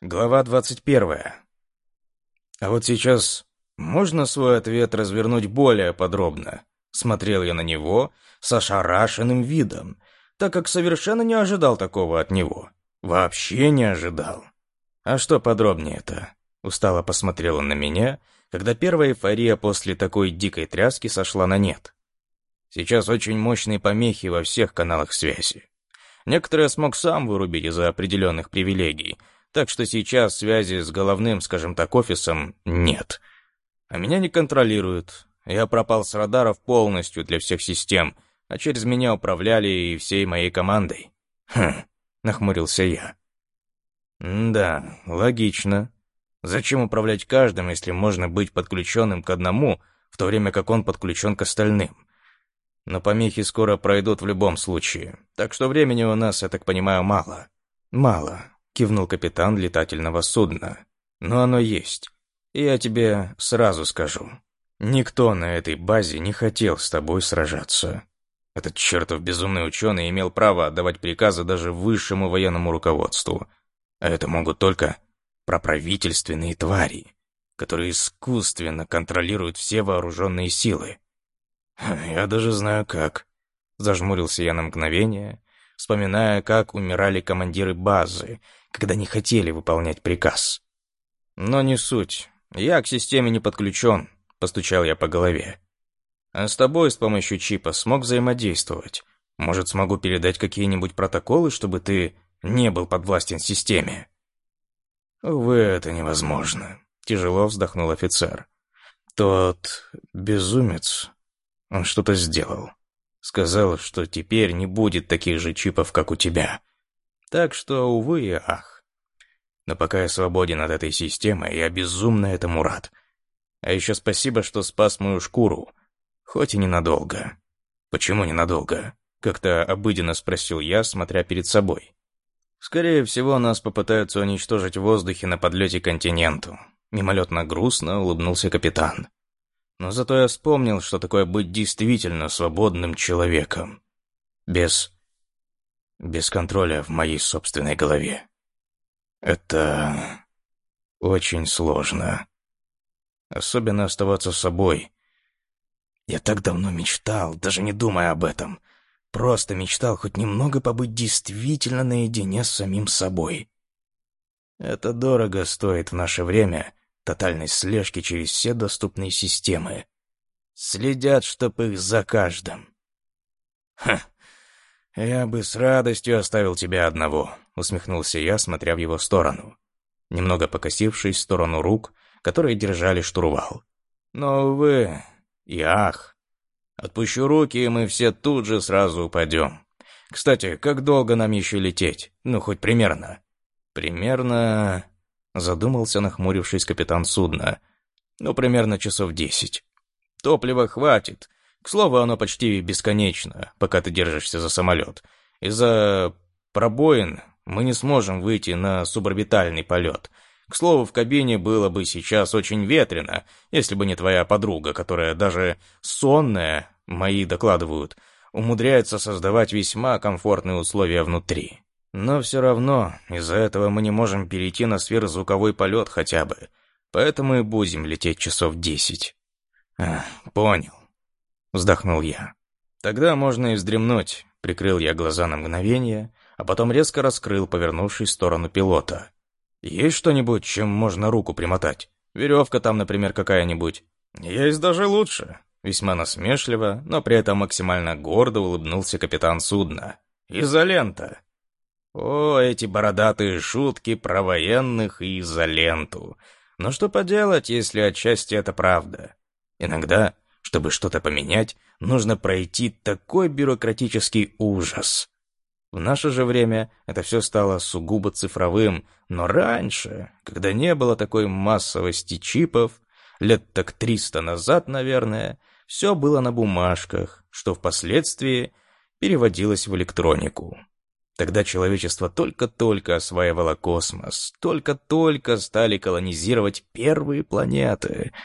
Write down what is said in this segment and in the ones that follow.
Глава двадцать первая. А вот сейчас можно свой ответ развернуть более подробно? Смотрел я на него с ошарашенным видом, так как совершенно не ожидал такого от него. Вообще не ожидал. А что подробнее-то? Устало посмотрел он на меня, когда первая эйфория после такой дикой тряски сошла на нет. Сейчас очень мощные помехи во всех каналах связи. Некоторые смог сам вырубить из-за определенных привилегий, так что сейчас связи с головным, скажем так, офисом нет. А меня не контролируют. Я пропал с радаров полностью для всех систем, а через меня управляли и всей моей командой. Хм, нахмурился я. да, логично. Зачем управлять каждым, если можно быть подключенным к одному, в то время как он подключен к остальным? Но помехи скоро пройдут в любом случае, так что времени у нас, я так понимаю, мало. Мало, кивнул капитан летательного судна. Но оно есть. Я тебе сразу скажу. Никто на этой базе не хотел с тобой сражаться. Этот чертов безумный ученый имел право отдавать приказы даже высшему военному руководству. А это могут только проправительственные твари, которые искусственно контролируют все вооруженные силы. «Я даже знаю как», — зажмурился я на мгновение, вспоминая, как умирали командиры базы, когда не хотели выполнять приказ. Но не суть. Я к системе не подключен, постучал я по голове. А с тобой с помощью чипа смог взаимодействовать. Может, смогу передать какие-нибудь протоколы, чтобы ты не был подвластен системе? Увы, это невозможно. Тяжело вздохнул офицер. Тот безумец, он что-то сделал. Сказал, что теперь не будет таких же чипов, как у тебя. Так что, увы и ах. Но пока я свободен от этой системы, я безумно этому рад. А еще спасибо, что спас мою шкуру. Хоть и ненадолго. Почему ненадолго? Как-то обыденно спросил я, смотря перед собой. Скорее всего, нас попытаются уничтожить в воздухе на подлете к континенту. Мимолетно грустно улыбнулся капитан. Но зато я вспомнил, что такое быть действительно свободным человеком. Без без контроля в моей собственной голове. Это очень сложно. Особенно оставаться собой. Я так давно мечтал, даже не думая об этом. Просто мечтал хоть немного побыть действительно наедине с самим собой. Это дорого стоит в наше время тотальной слежки через все доступные системы. Следят, чтоб их за каждым. Ха, «Я бы с радостью оставил тебя одного», — усмехнулся я, смотря в его сторону, немного покосившись в сторону рук, которые держали штурвал. «Но, увы, и ах, отпущу руки, и мы все тут же сразу упадем. Кстати, как долго нам еще лететь? Ну, хоть примерно». «Примерно...» — задумался, нахмурившись капитан судна. «Ну, примерно часов десять. Топлива хватит, к слову, оно почти бесконечно, пока ты держишься за самолет. Из-за пробоин мы не сможем выйти на суборбитальный полет. К слову, в кабине было бы сейчас очень ветрено, если бы не твоя подруга, которая даже сонная, мои докладывают, умудряется создавать весьма комфортные условия внутри. Но все равно, из-за этого мы не можем перейти на сверхзвуковой полет хотя бы. Поэтому и будем лететь часов десять. А, понял. Вздохнул я. Тогда можно и вздремнуть. Прикрыл я глаза на мгновение, а потом резко раскрыл, повернувшись в сторону пилота. Есть что-нибудь, чем можно руку примотать? Веревка там, например, какая-нибудь. Есть даже лучше. Весьма насмешливо, но при этом максимально гордо улыбнулся капитан судна. Изолента. О, эти бородатые шутки про военных и изоленту. Но что поделать, если отчасти это правда? Иногда чтобы что-то поменять, нужно пройти такой бюрократический ужас. В наше же время это все стало сугубо цифровым, но раньше, когда не было такой массовости чипов, лет так триста назад, наверное, все было на бумажках, что впоследствии переводилось в электронику. Тогда человечество только-только осваивало космос, только-только стали колонизировать первые планеты —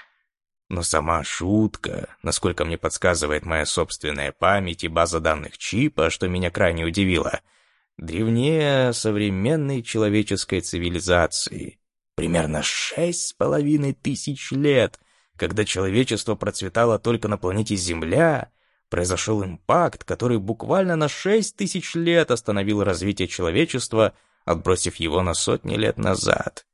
но сама шутка, насколько мне подсказывает моя собственная память и база данных чипа, что меня крайне удивило, древнее современной человеческой цивилизации. Примерно шесть с половиной тысяч лет, когда человечество процветало только на планете Земля, произошел импакт, который буквально на шесть тысяч лет остановил развитие человечества, отбросив его на сотни лет назад.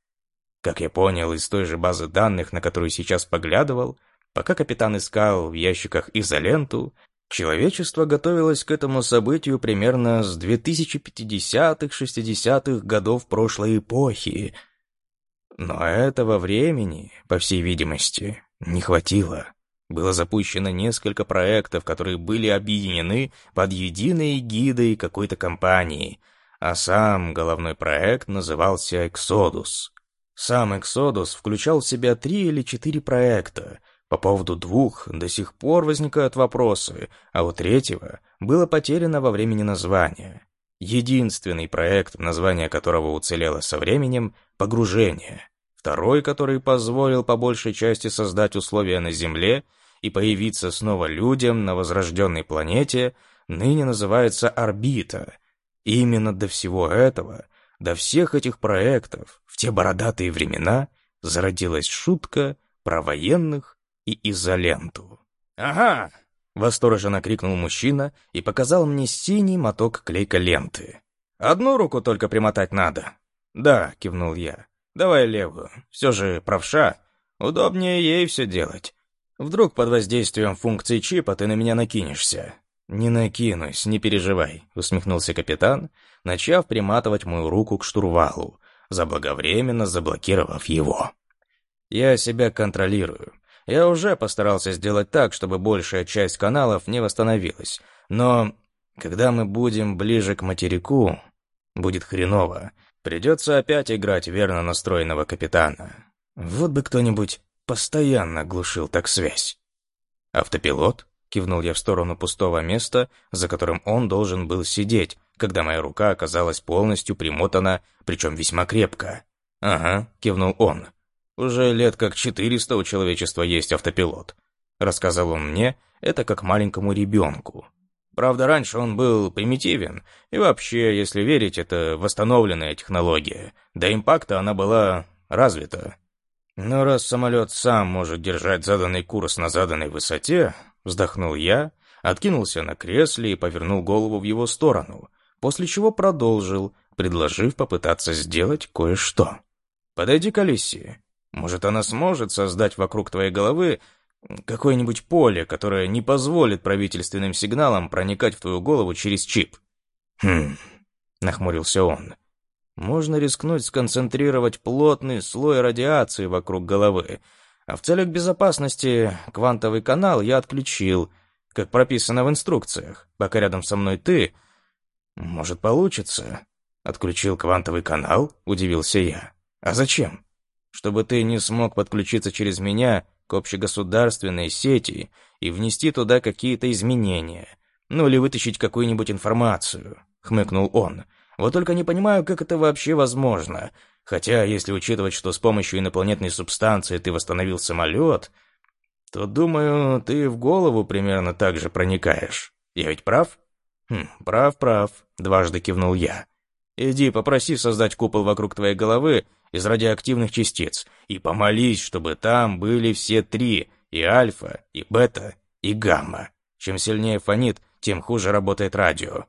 Как я понял из той же базы данных, на которую сейчас поглядывал, пока капитан искал в ящиках изоленту, человечество готовилось к этому событию примерно с 2050-60-х годов прошлой эпохи. Но этого времени, по всей видимости, не хватило. Было запущено несколько проектов, которые были объединены под единой гидой какой-то компании, а сам головной проект назывался «Эксодус». Сам Exodus включал в себя три или четыре проекта. По поводу двух до сих пор возникают вопросы, а у третьего было потеряно во времени название. Единственный проект, название которого уцелело со временем — «Погружение». Второй, который позволил по большей части создать условия на Земле и появиться снова людям на возрожденной планете, ныне называется «Орбита». И именно до всего этого — до всех этих проектов в те бородатые времена зародилась шутка про военных и изоленту. «Ага!» — восторженно крикнул мужчина и показал мне синий моток клейка-ленты. «Одну руку только примотать надо». «Да», — кивнул я. «Давай левую. Все же правша. Удобнее ей все делать. Вдруг под воздействием функции чипа ты на меня накинешься. «Не накинусь, не переживай», — усмехнулся капитан, начав приматывать мою руку к штурвалу, заблаговременно заблокировав его. «Я себя контролирую. Я уже постарался сделать так, чтобы большая часть каналов не восстановилась. Но когда мы будем ближе к материку, будет хреново. Придется опять играть верно настроенного капитана. Вот бы кто-нибудь постоянно глушил так связь. Автопилот? Кивнул я в сторону пустого места, за которым он должен был сидеть, когда моя рука оказалась полностью примотана, причем весьма крепко. «Ага», — кивнул он. «Уже лет как четыреста у человечества есть автопилот». Рассказал он мне это как маленькому ребенку. Правда, раньше он был примитивен, и вообще, если верить, это восстановленная технология. До импакта она была развита. Но раз самолет сам может держать заданный курс на заданной высоте, Вздохнул я, откинулся на кресле и повернул голову в его сторону, после чего продолжил, предложив попытаться сделать кое-что. «Подойди к Алисии. Может, она сможет создать вокруг твоей головы какое-нибудь поле, которое не позволит правительственным сигналам проникать в твою голову через чип». «Хм...» — нахмурился он. «Можно рискнуть сконцентрировать плотный слой радиации вокруг головы, а в целях безопасности квантовый канал я отключил, как прописано в инструкциях. Пока рядом со мной ты... Может, получится? Отключил квантовый канал? Удивился я. А зачем? Чтобы ты не смог подключиться через меня к общегосударственной сети и внести туда какие-то изменения. Ну или вытащить какую-нибудь информацию, хмыкнул он. Вот только не понимаю, как это вообще возможно. Хотя, если учитывать, что с помощью инопланетной субстанции ты восстановил самолет, то, думаю, ты в голову примерно так же проникаешь. Я ведь прав? Хм, прав, прав, дважды кивнул я. Иди, попроси создать купол вокруг твоей головы из радиоактивных частиц и помолись, чтобы там были все три, и альфа, и бета, и гамма. Чем сильнее фонит, тем хуже работает радио.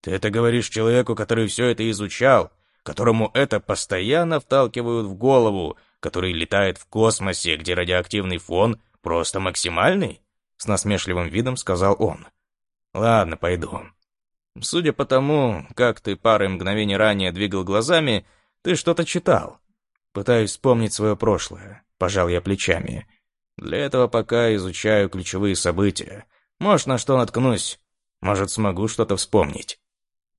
Ты это говоришь человеку, который все это изучал, которому это постоянно вталкивают в голову, который летает в космосе, где радиоактивный фон просто максимальный?» С насмешливым видом сказал он. «Ладно, пойду. Судя по тому, как ты пары мгновений ранее двигал глазами, ты что-то читал. Пытаюсь вспомнить свое прошлое. Пожал я плечами. Для этого пока изучаю ключевые события. Может, на что наткнусь. Может, смогу что-то вспомнить.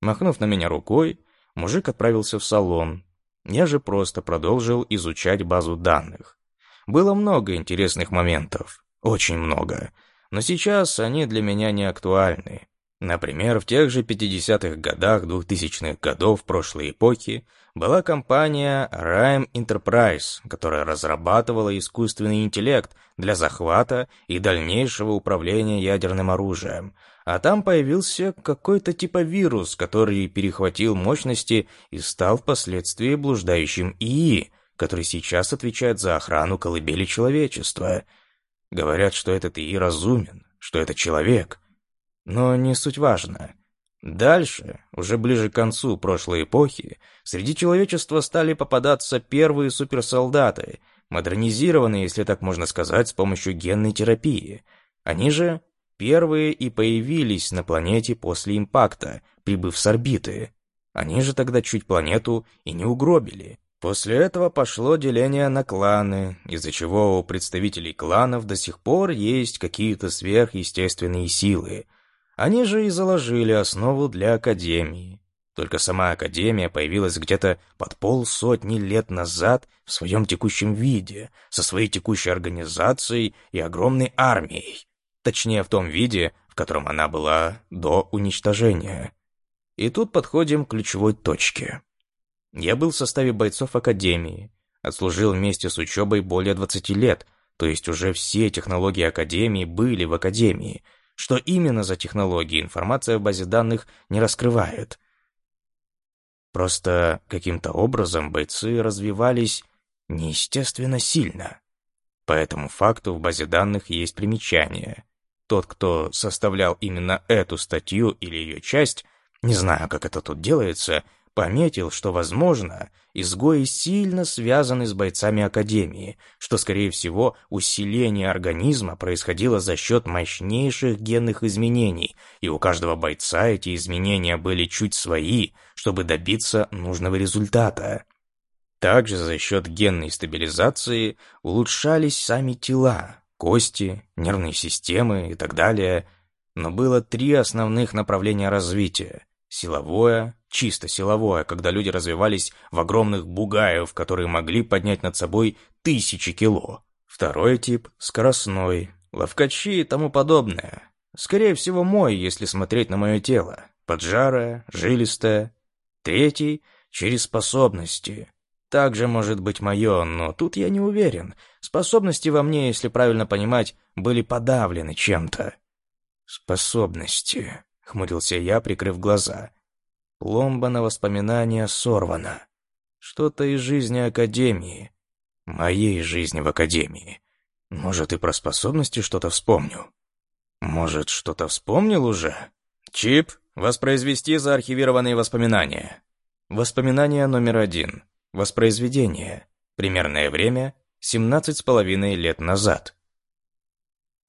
Махнув на меня рукой, Мужик отправился в салон. Я же просто продолжил изучать базу данных. Было много интересных моментов. Очень много. Но сейчас они для меня не актуальны. Например, в тех же 50-х годах 2000-х годов прошлой эпохи была компания Rime Enterprise, которая разрабатывала искусственный интеллект для захвата и дальнейшего управления ядерным оружием, а там появился какой-то типа вирус, который перехватил мощности и стал впоследствии блуждающим ИИ, который сейчас отвечает за охрану колыбели человечества. Говорят, что этот ИИ разумен, что это человек. Но не суть важно. Дальше, уже ближе к концу прошлой эпохи, среди человечества стали попадаться первые суперсолдаты, модернизированные, если так можно сказать, с помощью генной терапии. Они же первые и появились на планете после импакта, прибыв с орбиты. Они же тогда чуть планету и не угробили. После этого пошло деление на кланы, из-за чего у представителей кланов до сих пор есть какие-то сверхъестественные силы – они же и заложили основу для Академии. Только сама Академия появилась где-то под полсотни лет назад в своем текущем виде, со своей текущей организацией и огромной армией. Точнее, в том виде, в котором она была до уничтожения. И тут подходим к ключевой точке. Я был в составе бойцов Академии, отслужил вместе с учебой более 20 лет, то есть уже все технологии Академии были в Академии — что именно за технологии информация в базе данных не раскрывает. Просто каким-то образом бойцы развивались неестественно сильно. По этому факту в базе данных есть примечание. Тот, кто составлял именно эту статью или ее часть, не знаю, как это тут делается, пометил, что, возможно, изгои сильно связаны с бойцами Академии, что, скорее всего, усиление организма происходило за счет мощнейших генных изменений, и у каждого бойца эти изменения были чуть свои, чтобы добиться нужного результата. Также за счет генной стабилизации улучшались сами тела, кости, нервные системы и так далее, но было три основных направления развития – силовое, чисто силовое, когда люди развивались в огромных бугаев, которые могли поднять над собой тысячи кило. Второй тип — скоростной, ловкачи и тому подобное. Скорее всего, мой, если смотреть на мое тело. Поджарое, жилистое. Третий — через способности. Также может быть мое, но тут я не уверен. Способности во мне, если правильно понимать, были подавлены чем-то. «Способности», — хмурился я, прикрыв глаза. Пломба на воспоминания сорвана. Что-то из жизни Академии. Моей жизни в Академии. Может, и про способности что-то вспомню. Может, что-то вспомнил уже? Чип, воспроизвести заархивированные воспоминания. Воспоминание номер один. Воспроизведение. Примерное время — семнадцать с половиной лет назад.